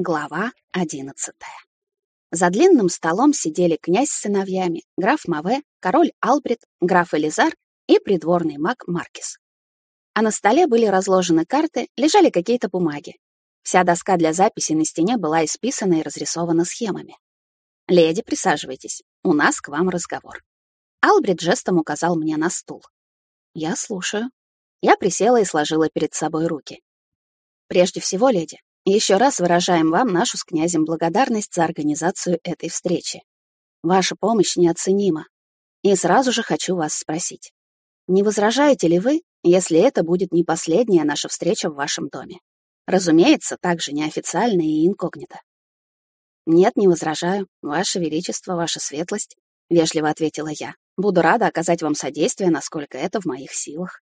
Глава одиннадцатая. За длинным столом сидели князь с сыновьями, граф Маве, король Албрит, граф Элизар и придворный маг Маркис. А на столе были разложены карты, лежали какие-то бумаги. Вся доска для записи на стене была исписана и разрисована схемами. «Леди, присаживайтесь, у нас к вам разговор». Албрит жестом указал мне на стул. «Я слушаю». Я присела и сложила перед собой руки. «Прежде всего, леди, еще раз выражаем вам нашу с князем благодарность за организацию этой встречи. Ваша помощь неоценима. И сразу же хочу вас спросить. Не возражаете ли вы, если это будет не последняя наша встреча в вашем доме? Разумеется, также неофициально и инкогнито. «Нет, не возражаю. Ваше Величество, Ваша Светлость», — вежливо ответила я. «Буду рада оказать вам содействие, насколько это в моих силах».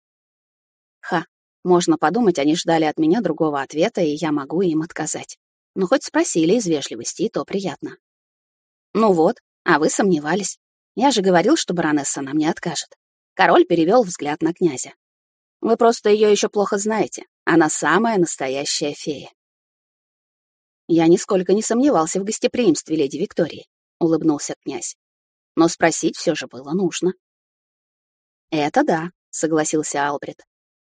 Ха, можно подумать, они ждали от меня другого ответа, и я могу им отказать. Ну, хоть спросили из вежливости, и то приятно. Ну вот, а вы сомневались. Я же говорил, что баронесса нам не откажет. Король перевел взгляд на князя. Вы просто ее еще плохо знаете. Она самая настоящая фея. Я нисколько не сомневался в гостеприимстве леди Виктории, улыбнулся князь. Но спросить все же было нужно. Это да, согласился Албрит.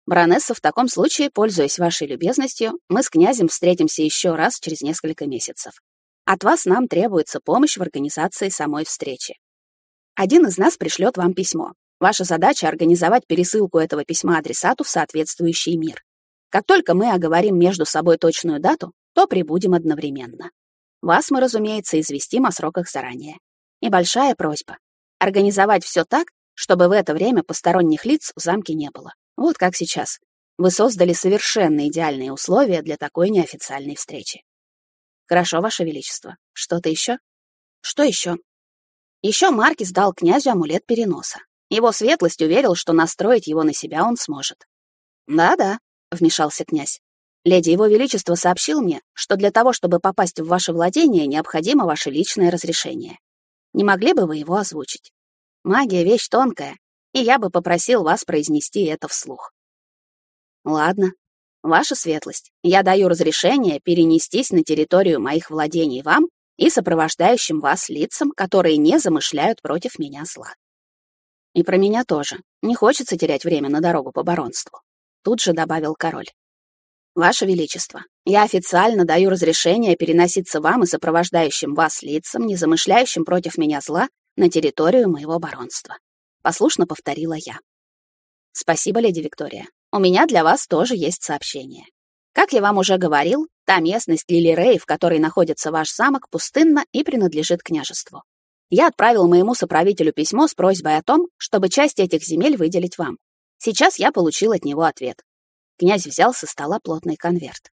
Баронесса, в таком случае, пользуясь вашей любезностью, мы с князем встретимся еще раз через несколько месяцев. От вас нам требуется помощь в организации самой встречи. Один из нас пришлет вам письмо. Ваша задача — организовать пересылку этого письма адресату в соответствующий мир. Как только мы оговорим между собой точную дату, то прибудем одновременно. Вас мы, разумеется, известим о сроках заранее. И большая просьба — организовать все так, чтобы в это время посторонних лиц в замке не было. Вот как сейчас. Вы создали совершенно идеальные условия для такой неофициальной встречи. Хорошо, Ваше Величество. Что-то еще? Что еще? Еще Маркис дал князю амулет переноса. Его светлость уверил, что настроить его на себя он сможет. «Да-да», — вмешался князь. «Леди, его величество сообщил мне, что для того, чтобы попасть в ваше владение, необходимо ваше личное разрешение. Не могли бы вы его озвучить? Магия — вещь тонкая, и я бы попросил вас произнести это вслух. Ладно. Ваша светлость, я даю разрешение перенестись на территорию моих владений вам и сопровождающим вас лицам, которые не замышляют против меня зла. И про меня тоже. Не хочется терять время на дорогу по баронству. Тут же добавил король. Ваше Величество, я официально даю разрешение переноситься вам и сопровождающим вас лицам, не замышляющим против меня зла, на территорию моего баронства послушно повторила я. Спасибо, леди Виктория. У меня для вас тоже есть сообщение. Как я вам уже говорил, та местность Лилирей, в которой находится ваш замок, пустынна и принадлежит княжеству. Я отправил моему соправителю письмо с просьбой о том, чтобы часть этих земель выделить вам. Сейчас я получил от него ответ. Князь взял со стола плотный конверт.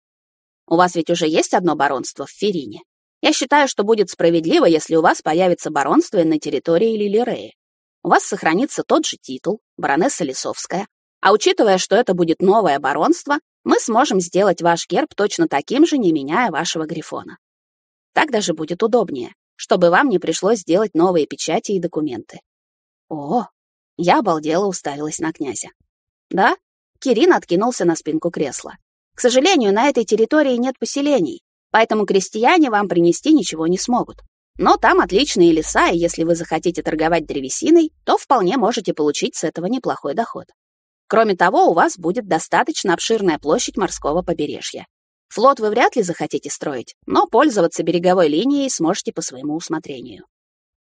У вас ведь уже есть одно баронство в Ферине. Я считаю, что будет справедливо, если у вас появится баронство на территории Лилиреи у вас сохранится тот же титул, баронесса Лисовская. А учитывая, что это будет новое баронство, мы сможем сделать ваш герб точно таким же, не меняя вашего грифона. Так даже будет удобнее, чтобы вам не пришлось делать новые печати и документы. О, я обалдела уставилась на князя. Да, Кирин откинулся на спинку кресла. К сожалению, на этой территории нет поселений, поэтому крестьяне вам принести ничего не смогут. Но там отличные леса, и если вы захотите торговать древесиной, то вполне можете получить с этого неплохой доход. Кроме того, у вас будет достаточно обширная площадь морского побережья. Флот вы вряд ли захотите строить, но пользоваться береговой линией сможете по своему усмотрению.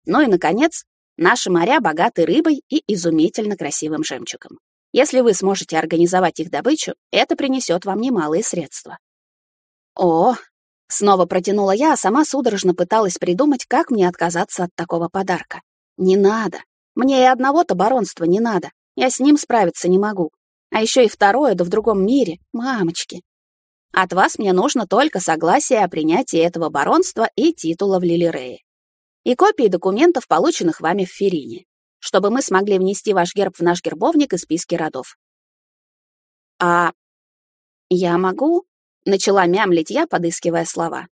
Ну и, наконец, наши моря богаты рыбой и изумительно красивым жемчугом. Если вы сможете организовать их добычу, это принесет вам немалые средства. О, Снова протянула я, а сама судорожно пыталась придумать, как мне отказаться от такого подарка. Не надо. Мне и одного-то баронства не надо. Я с ним справиться не могу. А еще и второе, да в другом мире. Мамочки. От вас мне нужно только согласие о принятии этого баронства и титула в Лилирее. И копии документов, полученных вами в Ферине, чтобы мы смогли внести ваш герб в наш гербовник и списки родов. А я могу Начала мямлить я, подыскивая слова.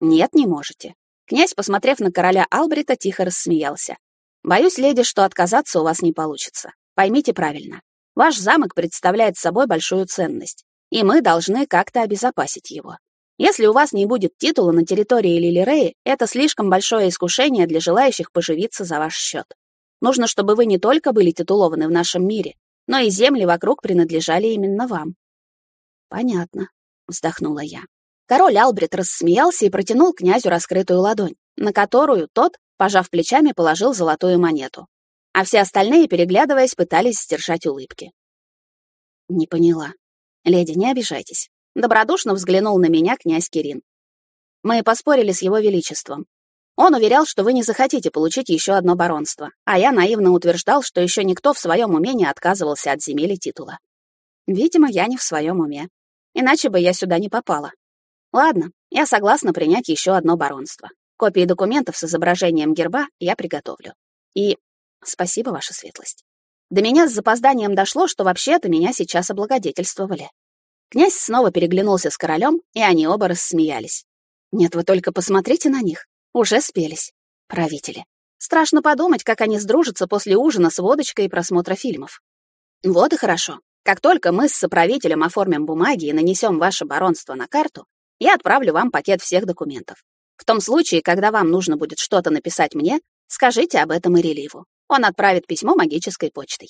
«Нет, не можете». Князь, посмотрев на короля Албрита, тихо рассмеялся. «Боюсь, леди, что отказаться у вас не получится. Поймите правильно. Ваш замок представляет собой большую ценность, и мы должны как-то обезопасить его. Если у вас не будет титула на территории Лилиреи, это слишком большое искушение для желающих поживиться за ваш счет. Нужно, чтобы вы не только были титулованы в нашем мире, но и земли вокруг принадлежали именно вам. Понятно, вздохнула я. Король Албрит рассмеялся и протянул князю раскрытую ладонь, на которую тот, пожав плечами, положил золотую монету. А все остальные, переглядываясь, пытались сдержать улыбки. Не поняла. Леди, не обижайтесь. Добродушно взглянул на меня князь Кирин. Мы поспорили с его величеством. Он уверял, что вы не захотите получить еще одно баронство, а я наивно утверждал, что еще никто в своем уме не отказывался от земель и титула. Видимо, я не в своем уме. Иначе бы я сюда не попала. Ладно, я согласна принять еще одно баронство. Копии документов с изображением герба я приготовлю. И спасибо, ваша светлость. До меня с запозданием дошло, что вообще-то меня сейчас облагодетельствовали. Князь снова переглянулся с королем, и они оба рассмеялись. Нет, вы только посмотрите на них. Уже спелись. Правители. Страшно подумать, как они сдружатся после ужина с водочкой и просмотра фильмов. Вот и хорошо. Как только мы с соправителем оформим бумаги и нанесем ваше баронство на карту, я отправлю вам пакет всех документов. В том случае, когда вам нужно будет что-то написать мне, скажите об этом Иреливу. Он отправит письмо магической почтой.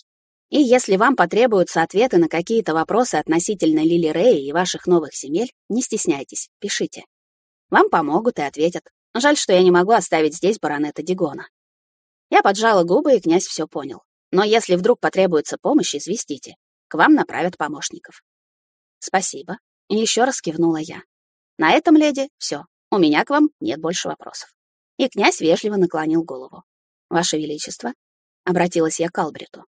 И если вам потребуются ответы на какие-то вопросы относительно Лили Рэя и ваших новых земель, не стесняйтесь, пишите. Вам помогут и ответят. Жаль, что я не могу оставить здесь баронета Дигона. Я поджала губы, и князь все понял. Но если вдруг потребуется помощь, известите. К вам направят помощников. Спасибо. Еще раз кивнула я. На этом, леди, все. У меня к вам нет больше вопросов. И князь вежливо наклонил голову. Ваше Величество, обратилась я к Албриту.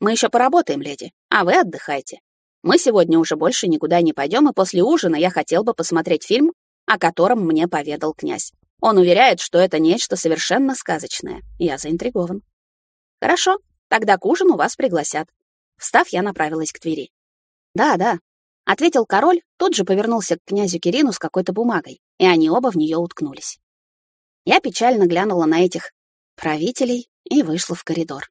Мы еще поработаем, леди, а вы отдыхайте. Мы сегодня уже больше никуда не пойдем, и после ужина я хотел бы посмотреть фильм, о котором мне поведал князь. Он уверяет, что это нечто совершенно сказочное. Я заинтригован. Хорошо, тогда к ужину вас пригласят. Встав, я направилась к двери. Да, да, ответил король, тут же повернулся к князю Кирину с какой-то бумагой, и они оба в нее уткнулись. Я печально глянула на этих правителей и вышла в коридор.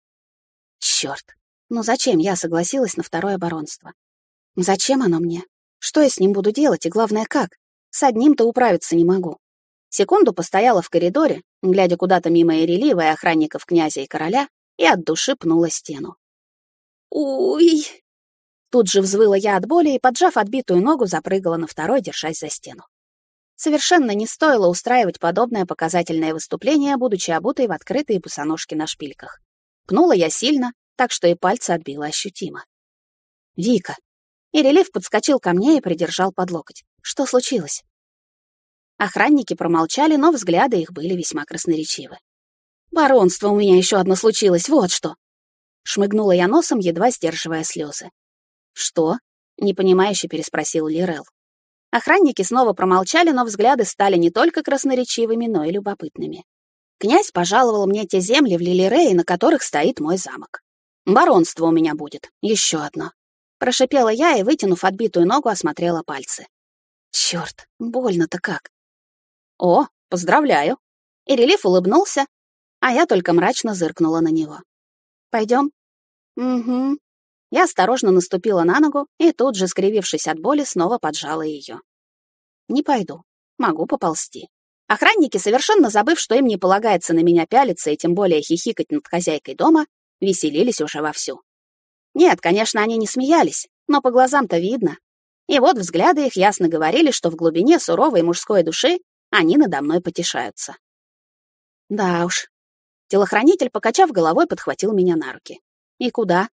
Черт, но зачем я согласилась на второе баронство? Зачем оно мне? Что я с ним буду делать и, главное, как? С одним-то управиться не могу. Секунду постояла в коридоре, глядя куда-то мимо Эрелива и охранников князя и короля, и от души пнула стену. «Уй!» Тут же взвыла я от боли и, поджав отбитую ногу, запрыгала на второй, держась за стену. Совершенно не стоило устраивать подобное показательное выступление, будучи обутой в открытые босоножки на шпильках. Пнула я сильно, так что и пальцы отбило ощутимо. «Вика!» И релиф подскочил ко мне и придержал под локоть. «Что случилось?» Охранники промолчали, но взгляды их были весьма красноречивы. «Баронство у меня еще одно случилось, вот что!» Шмыгнула я носом, едва сдерживая слезы. «Что?» — непонимающе переспросил Лирел. Охранники снова промолчали, но взгляды стали не только красноречивыми, но и любопытными. Князь пожаловал мне те земли в Лилирее, на которых стоит мой замок. Баронство у меня будет, еще одно. Прошипела я и, вытянув отбитую ногу, осмотрела пальцы. Черт, больно-то как. О, поздравляю. И релиф улыбнулся, а я только мрачно зыркнула на него. Пойдем? Угу. Я осторожно наступила на ногу и тут же, скривившись от боли, снова поджала ее. Не пойду. Могу поползти. Охранники, совершенно забыв, что им не полагается на меня пялиться и тем более хихикать над хозяйкой дома, веселились уже вовсю. Нет, конечно, они не смеялись, но по глазам-то видно. И вот взгляды их ясно говорили, что в глубине суровой мужской души они надо мной потешаются. Да уж. Телохранитель, покачав головой, подхватил меня на руки. И куда?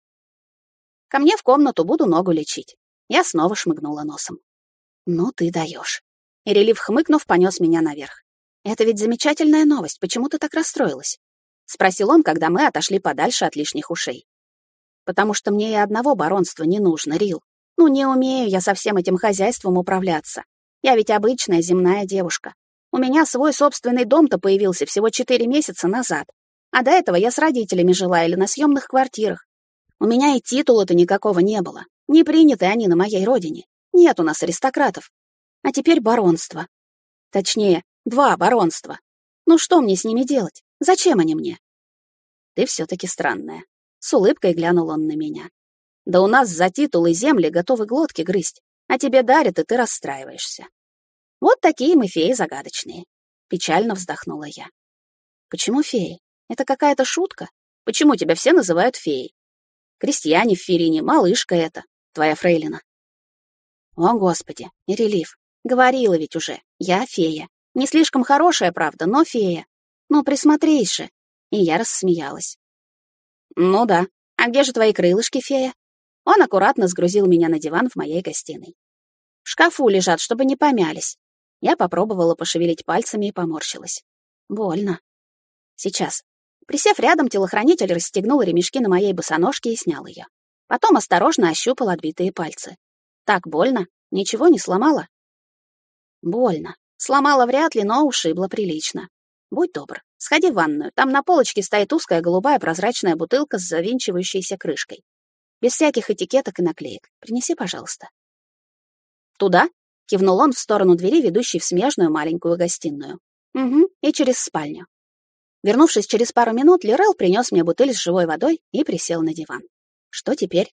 Ко мне в комнату буду ногу лечить. Я снова шмыгнула носом. Ну ты даешь. И хмыкнув, понес меня наверх. Это ведь замечательная новость. Почему ты так расстроилась? — спросил он, когда мы отошли подальше от лишних ушей. «Потому что мне и одного баронства не нужно, Рил. Ну, не умею я со всем этим хозяйством управляться. Я ведь обычная земная девушка. У меня свой собственный дом-то появился всего четыре месяца назад. А до этого я с родителями жила или на съемных квартирах. У меня и титула-то никакого не было. Не приняты они на моей родине. Нет у нас аристократов. А теперь баронство. Точнее, два баронства. Ну что мне с ними делать? Зачем они мне? Ты все-таки странная. С улыбкой глянул он на меня. Да у нас за титулы земли готовы глотки грызть, а тебе дарят, и ты расстраиваешься. Вот такие мы феи загадочные. Печально вздохнула я. Почему феи? Это какая-то шутка? Почему тебя все называют феей? Крестьяне в Ферине, малышка это, твоя фрейлина. О, Господи, Ирелив, говорила ведь уже, я фея. Не слишком хорошая, правда, но фея. Ну, присмотрись же. И я рассмеялась. Ну да, а где же твои крылышки, фея? Он аккуратно сгрузил меня на диван в моей гостиной. В шкафу лежат, чтобы не помялись. Я попробовала пошевелить пальцами и поморщилась. Больно. Сейчас. Присев рядом, телохранитель расстегнул ремешки на моей босоножке и снял ее. Потом осторожно ощупал отбитые пальцы. Так больно? Ничего не сломала? Больно. Сломала вряд ли, но ушибла прилично. Будь добр, сходи в ванную. Там на полочке стоит узкая голубая прозрачная бутылка с завинчивающейся крышкой. Без всяких этикеток и наклеек. Принеси, пожалуйста. Туда? Кивнул он в сторону двери, ведущей в смежную маленькую гостиную. Угу, и через спальню. Вернувшись через пару минут, Лирел принес мне бутыль с живой водой и присел на диван. Что теперь?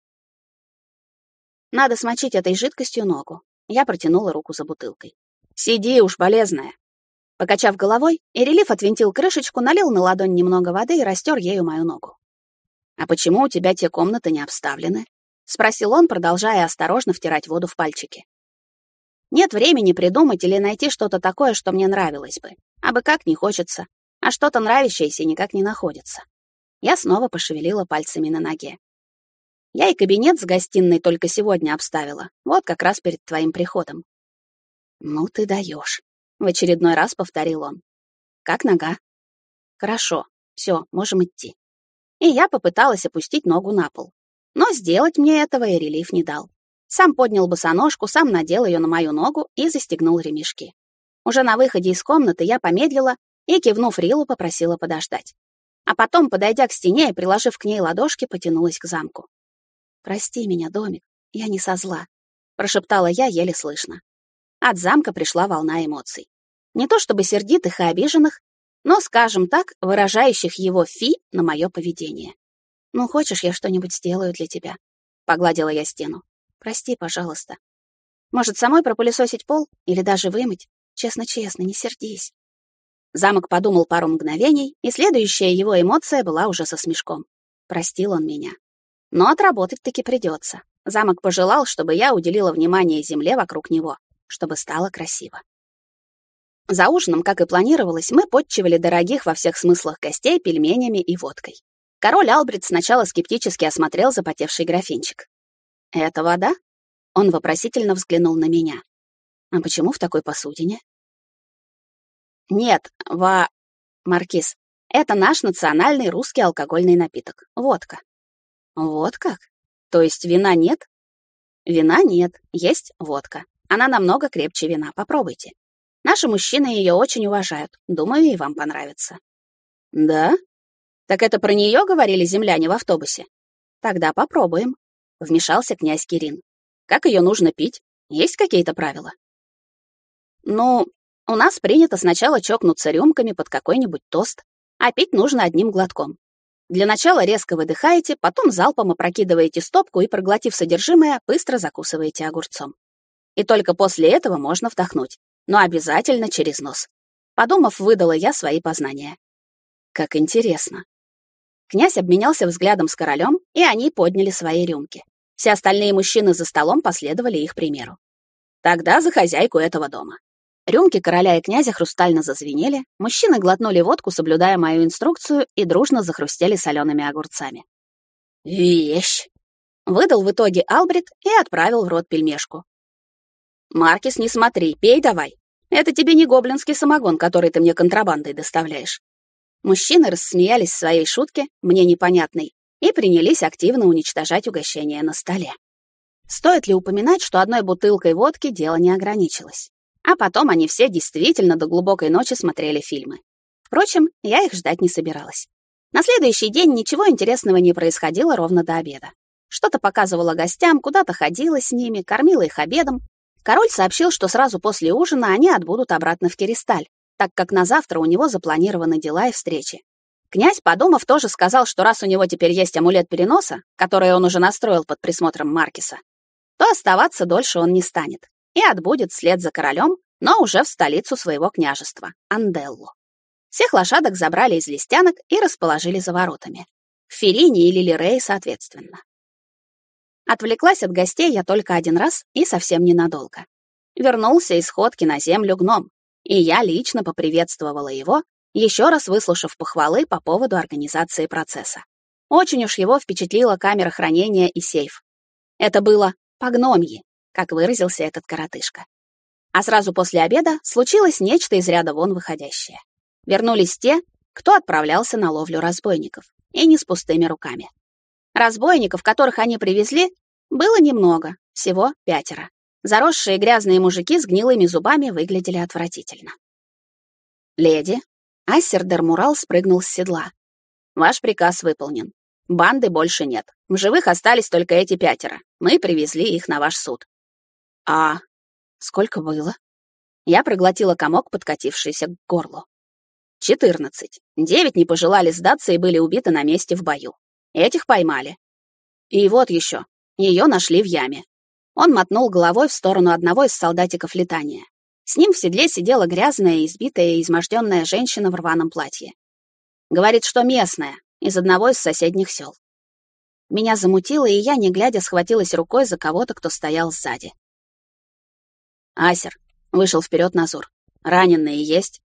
Надо смочить этой жидкостью ногу. Я протянула руку за бутылкой. Сиди уж, болезная. Покачав головой, Эрелиф отвинтил крышечку, налил на ладонь немного воды и растер ею мою ногу. «А почему у тебя те комнаты не обставлены?» — спросил он, продолжая осторожно втирать воду в пальчики. «Нет времени придумать или найти что-то такое, что мне нравилось бы. А бы как не хочется а что-то нравящееся никак не находится. Я снова пошевелила пальцами на ноге. Я и кабинет с гостиной только сегодня обставила, вот как раз перед твоим приходом. Ну ты даешь, в очередной раз повторил он. Как нога? Хорошо, все, можем идти. И я попыталась опустить ногу на пол. Но сделать мне этого и релиф не дал. Сам поднял босоножку, сам надел ее на мою ногу и застегнул ремешки. Уже на выходе из комнаты я помедлила и, кивнув Рилу, попросила подождать. А потом, подойдя к стене и приложив к ней ладошки, потянулась к замку. «Прости меня, домик, я не со зла», — прошептала я еле слышно. От замка пришла волна эмоций. Не то чтобы сердитых и обиженных, но, скажем так, выражающих его фи на мое поведение. «Ну, хочешь, я что-нибудь сделаю для тебя?» — погладила я стену. «Прости, пожалуйста. Может, самой пропылесосить пол или даже вымыть? Честно-честно, не сердись». Замок подумал пару мгновений, и следующая его эмоция была уже со смешком. Простил он меня. Но отработать таки придется. Замок пожелал, чтобы я уделила внимание земле вокруг него, чтобы стало красиво. За ужином, как и планировалось, мы подчивали дорогих во всех смыслах гостей пельменями и водкой. Король Албрит сначала скептически осмотрел запотевший графинчик. «Это вода?» Он вопросительно взглянул на меня. «А почему в такой посудине?» Нет, ва... Маркиз, это наш национальный русский алкогольный напиток. Водка. Вот как? То есть вина нет? Вина нет, есть водка. Она намного крепче вина, попробуйте. Наши мужчины ее очень уважают. Думаю, и вам понравится. Да? Так это про нее говорили земляне в автобусе? Тогда попробуем. Вмешался князь Кирин. Как ее нужно пить? Есть какие-то правила? Ну, у нас принято сначала чокнуться рюмками под какой-нибудь тост, а пить нужно одним глотком. Для начала резко выдыхаете, потом залпом опрокидываете стопку и, проглотив содержимое, быстро закусываете огурцом. И только после этого можно вдохнуть, но обязательно через нос. Подумав, выдала я свои познания. Как интересно. Князь обменялся взглядом с королем, и они подняли свои рюмки. Все остальные мужчины за столом последовали их примеру. Тогда за хозяйку этого дома. Рюмки короля и князя хрустально зазвенели, мужчины глотнули водку, соблюдая мою инструкцию, и дружно захрустели солеными огурцами. «Вещь!» — выдал в итоге Албрит и отправил в рот пельмешку. «Маркис, не смотри, пей давай. Это тебе не гоблинский самогон, который ты мне контрабандой доставляешь». Мужчины рассмеялись своей шутке, мне непонятной, и принялись активно уничтожать угощение на столе. Стоит ли упоминать, что одной бутылкой водки дело не ограничилось? А потом они все действительно до глубокой ночи смотрели фильмы. Впрочем, я их ждать не собиралась. На следующий день ничего интересного не происходило ровно до обеда. Что-то показывала гостям, куда-то ходила с ними, кормила их обедом. Король сообщил, что сразу после ужина они отбудут обратно в Кересталь, так как на завтра у него запланированы дела и встречи. Князь, подумав, тоже сказал, что раз у него теперь есть амулет переноса, который он уже настроил под присмотром Маркиса, то оставаться дольше он не станет и отбудет вслед за королем, но уже в столицу своего княжества, Анделлу. Всех лошадок забрали из листянок и расположили за воротами. В Ферине и Лилирее, соответственно. Отвлеклась от гостей я только один раз и совсем ненадолго. Вернулся из ходки на землю гном, и я лично поприветствовала его, еще раз выслушав похвалы по поводу организации процесса. Очень уж его впечатлила камера хранения и сейф. Это было по гномьи, как выразился этот коротышка. А сразу после обеда случилось нечто из ряда вон выходящее. Вернулись те, кто отправлялся на ловлю разбойников, и не с пустыми руками. Разбойников, которых они привезли, было немного, всего пятеро. Заросшие грязные мужики с гнилыми зубами выглядели отвратительно. «Леди», Ассер Дермурал спрыгнул с седла. «Ваш приказ выполнен. Банды больше нет. В живых остались только эти пятеро. Мы привезли их на ваш суд». «А сколько было?» Я проглотила комок, подкатившийся к горлу. «Четырнадцать. Девять не пожелали сдаться и были убиты на месте в бою. Этих поймали. И вот еще. Ее нашли в яме. Он мотнул головой в сторону одного из солдатиков летания. С ним в седле сидела грязная, избитая и изможденная женщина в рваном платье. Говорит, что местная, из одного из соседних сел. Меня замутило, и я, не глядя, схватилась рукой за кого-то, кто стоял сзади. «Асер», — вышел вперед Назур, — «раненые есть?»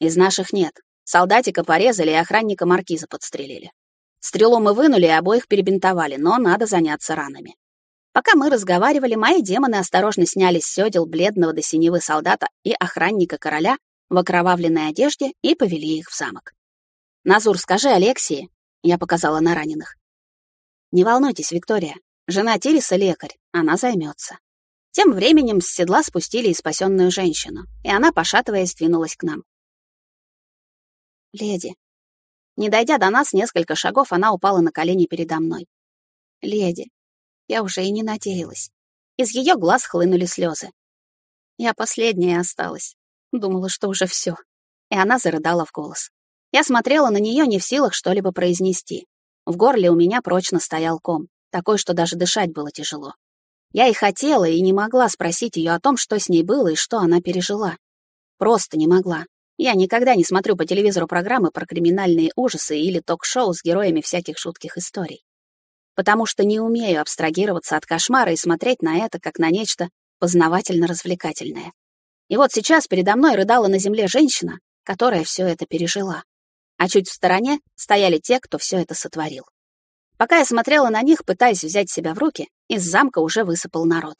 «Из наших нет. Солдатика порезали и охранника маркиза подстрелили. Стрелу мы вынули и обоих перебинтовали, но надо заняться ранами. Пока мы разговаривали, мои демоны осторожно сняли с сёдел бледного до синевы солдата и охранника короля в окровавленной одежде и повели их в замок. «Назур, скажи Алексии», — я показала на раненых. «Не волнуйтесь, Виктория. Жена Тириса — лекарь, она займется». Тем временем с седла спустили и спасенную женщину, и она, пошатываясь, двинулась к нам. «Леди». Не дойдя до нас несколько шагов, она упала на колени передо мной. «Леди, я уже и не надеялась. Из ее глаз хлынули слезы. Я последняя осталась. Думала, что уже все. И она зарыдала в голос. Я смотрела на нее не в силах что-либо произнести. В горле у меня прочно стоял ком, такой, что даже дышать было тяжело. Я и хотела, и не могла спросить ее о том, что с ней было и что она пережила. Просто не могла. Я никогда не смотрю по телевизору программы про криминальные ужасы или ток-шоу с героями всяких жутких историй потому что не умею абстрагироваться от кошмара и смотреть на это как на нечто познавательно-развлекательное. И вот сейчас передо мной рыдала на земле женщина, которая все это пережила. А чуть в стороне стояли те, кто все это сотворил. Пока я смотрела на них, пытаясь взять себя в руки, из замка уже высыпал народ.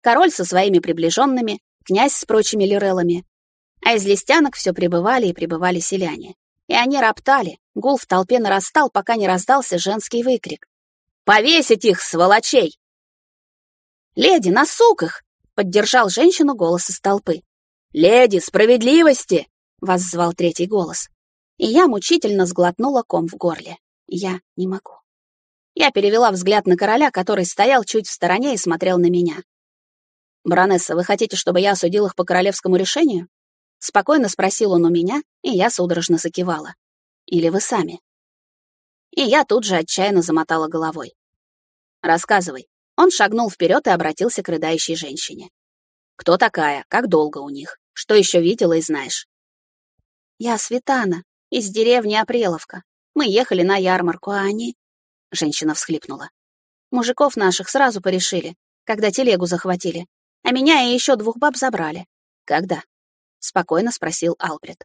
Король со своими приближенными, князь с прочими лирелами. А из листянок все прибывали и прибывали селяне. И они роптали, гул в толпе нарастал, пока не раздался женский выкрик. Повесить их, сволочей!» «Леди, на суках!» — поддержал женщину голос из толпы. «Леди, справедливости!» — воззвал третий голос. И я мучительно сглотнула ком в горле. Я не могу. Я перевела взгляд на короля, который стоял чуть в стороне и смотрел на меня. «Баронесса, вы хотите, чтобы я осудил их по королевскому решению?» Спокойно спросил он у меня, и я судорожно закивала. «Или вы сами?» И я тут же отчаянно замотала головой. Рассказывай. Он шагнул вперед и обратился к рыдающей женщине. Кто такая? Как долго у них? Что еще видела и знаешь? Я Светана, из деревни Апреловка. Мы ехали на ярмарку, а они... Женщина всхлипнула. Мужиков наших сразу порешили, когда телегу захватили. А меня и еще двух баб забрали. Когда? Спокойно спросил Албрет.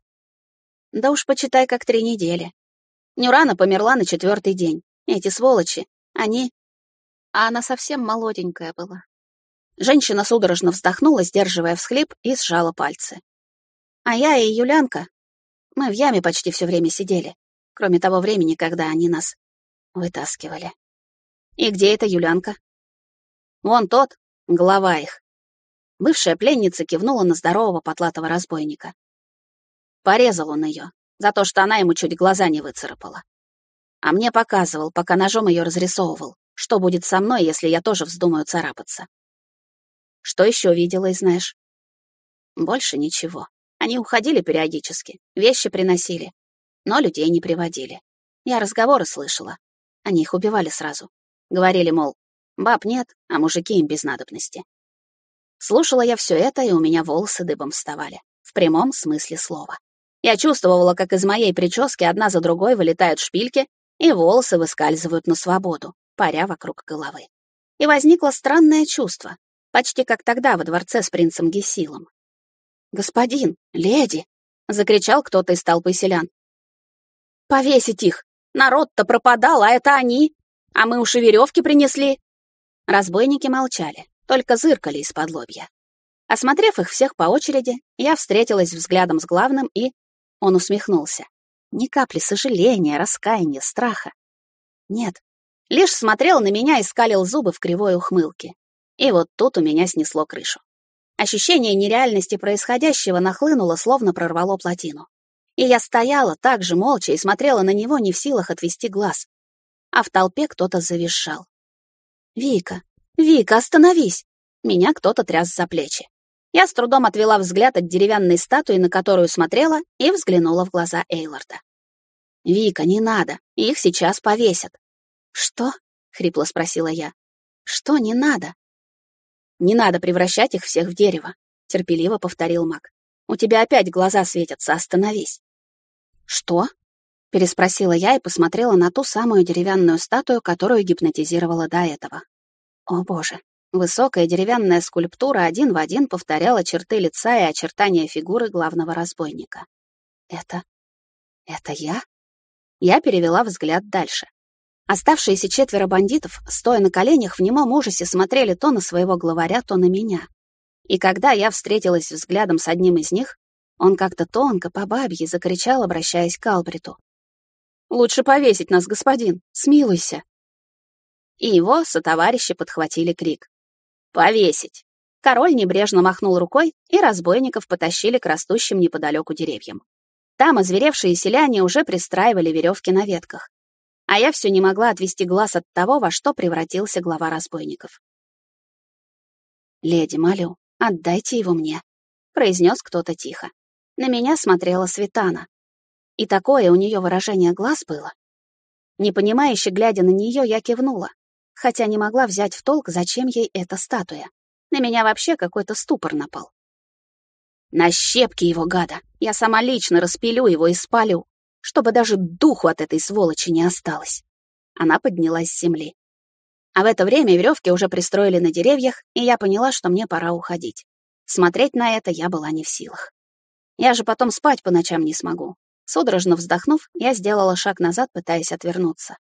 Да уж почитай, как три недели. Нюрана померла на четвертый день. Эти сволочи, они а она совсем молоденькая была. Женщина судорожно вздохнула, сдерживая всхлип, и сжала пальцы. А я и Юлянка, мы в яме почти все время сидели, кроме того времени, когда они нас вытаскивали. И где эта Юлянка? Вон тот, глава их. Бывшая пленница кивнула на здорового потлатого разбойника. Порезал он ее, за то, что она ему чуть глаза не выцарапала. А мне показывал, пока ножом ее разрисовывал. Что будет со мной, если я тоже вздумаю царапаться? Что еще видела и знаешь? Больше ничего. Они уходили периодически, вещи приносили, но людей не приводили. Я разговоры слышала. Они их убивали сразу. Говорили, мол, баб нет, а мужики им без надобности. Слушала я все это, и у меня волосы дыбом вставали. В прямом смысле слова. Я чувствовала, как из моей прически одна за другой вылетают шпильки, и волосы выскальзывают на свободу, паря вокруг головы. И возникло странное чувство, почти как тогда во дворце с принцем Гесилом. «Господин, леди!» — закричал кто-то из толпы селян. «Повесить их! Народ-то пропадал, а это они! А мы уж и веревки принесли!» Разбойники молчали, только зыркали из-под лобья. Осмотрев их всех по очереди, я встретилась взглядом с главным и... Он усмехнулся. Ни капли сожаления, раскаяния, страха. Нет, лишь смотрел на меня и скалил зубы в кривой ухмылке. И вот тут у меня снесло крышу. Ощущение нереальности происходящего нахлынуло, словно прорвало плотину. И я стояла так же молча и смотрела на него, не в силах отвести глаз. А в толпе кто-то завизжал. «Вика! Вика, остановись!» Меня кто-то тряс за плечи. Я с трудом отвела взгляд от деревянной статуи, на которую смотрела, и взглянула в глаза Эйлорда. «Вика, не надо, их сейчас повесят». «Что?» — хрипло спросила я. «Что не надо?» «Не надо превращать их всех в дерево», — терпеливо повторил маг. «У тебя опять глаза светятся, остановись». «Что?» — переспросила я и посмотрела на ту самую деревянную статую, которую гипнотизировала до этого. О боже, высокая деревянная скульптура один в один повторяла черты лица и очертания фигуры главного разбойника. «Это... это я?» Я перевела взгляд дальше. Оставшиеся четверо бандитов, стоя на коленях, в немом ужасе смотрели то на своего главаря, то на меня. И когда я встретилась взглядом с одним из них, он как-то тонко, по бабье, закричал, обращаясь к Албриту. «Лучше повесить нас, господин! Смилуйся!» И его сотоварищи подхватили крик. «Повесить!» Король небрежно махнул рукой, и разбойников потащили к растущим неподалеку деревьям. Там озверевшие селяне уже пристраивали веревки на ветках а я все не могла отвести глаз от того, во что превратился глава разбойников. «Леди, молю, отдайте его мне», — произнес кто-то тихо. На меня смотрела Светана. И такое у нее выражение глаз было. Непонимающе глядя на нее, я кивнула, хотя не могла взять в толк, зачем ей эта статуя. На меня вообще какой-то ступор напал. На щепки его гада. Я сама лично распилю его и спалю чтобы даже духу от этой сволочи не осталось. Она поднялась с земли. А в это время веревки уже пристроили на деревьях, и я поняла, что мне пора уходить. Смотреть на это я была не в силах. Я же потом спать по ночам не смогу. Судорожно вздохнув, я сделала шаг назад, пытаясь отвернуться.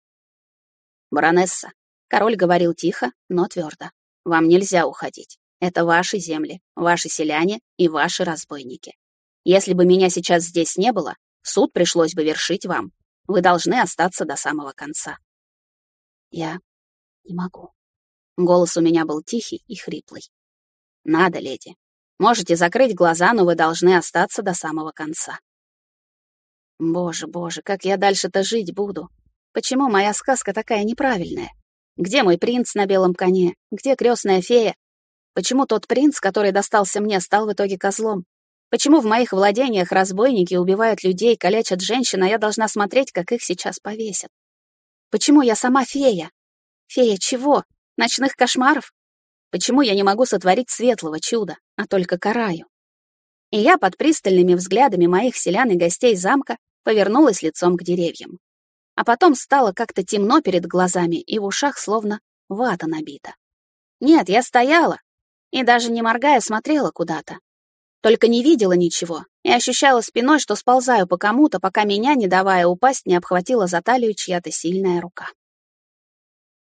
«Баронесса», — король говорил тихо, но твердо, — «вам нельзя уходить. Это ваши земли, ваши селяне и ваши разбойники. Если бы меня сейчас здесь не было, Суд пришлось бы вершить вам. Вы должны остаться до самого конца. Я не могу. Голос у меня был тихий и хриплый. Надо, леди. Можете закрыть глаза, но вы должны остаться до самого конца. Боже, боже, как я дальше-то жить буду? Почему моя сказка такая неправильная? Где мой принц на белом коне? Где крестная фея? Почему тот принц, который достался мне, стал в итоге козлом? Почему в моих владениях разбойники убивают людей, калечат женщин, а я должна смотреть, как их сейчас повесят? Почему я сама фея? Фея чего? Ночных кошмаров? Почему я не могу сотворить светлого чуда, а только караю? И я под пристальными взглядами моих селян и гостей замка повернулась лицом к деревьям. А потом стало как-то темно перед глазами, и в ушах словно вата набита. Нет, я стояла и даже не моргая смотрела куда-то, только не видела ничего и ощущала спиной, что сползаю по кому-то, пока меня, не давая упасть, не обхватила за талию чья-то сильная рука.